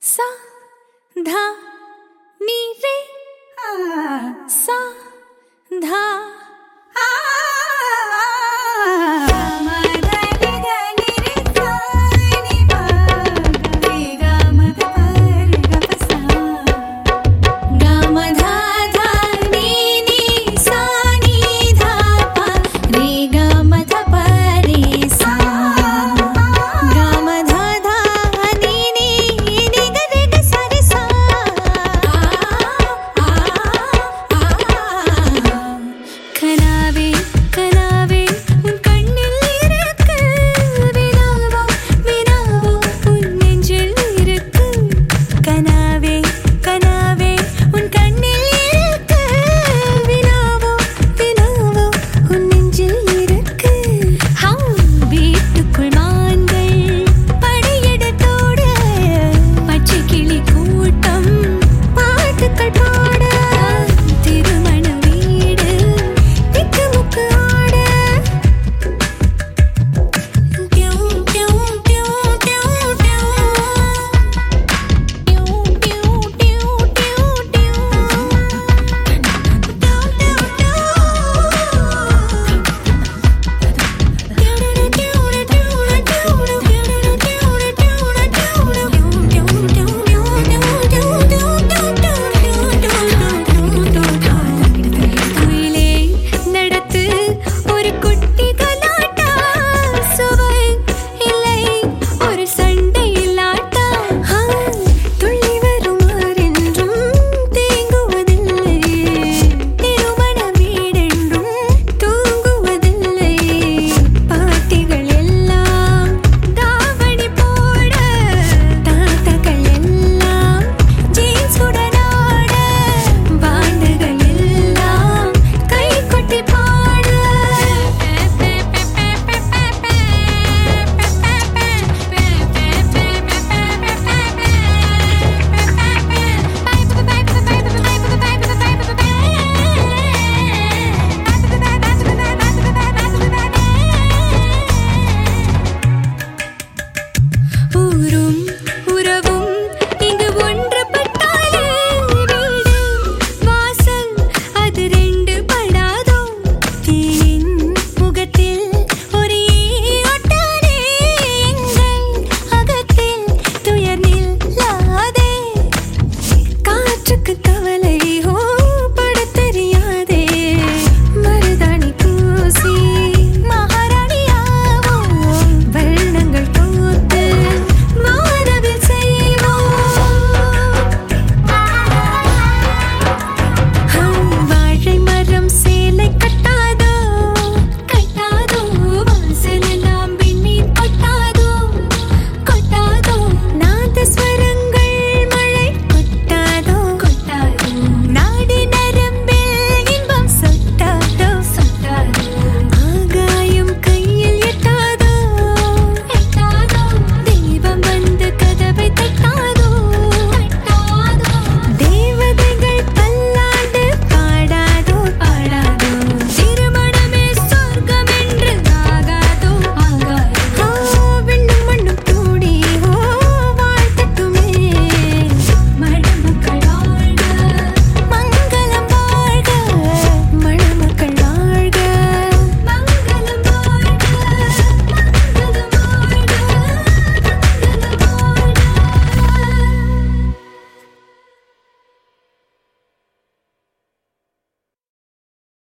सा धा नी रे। हाँ। सा धा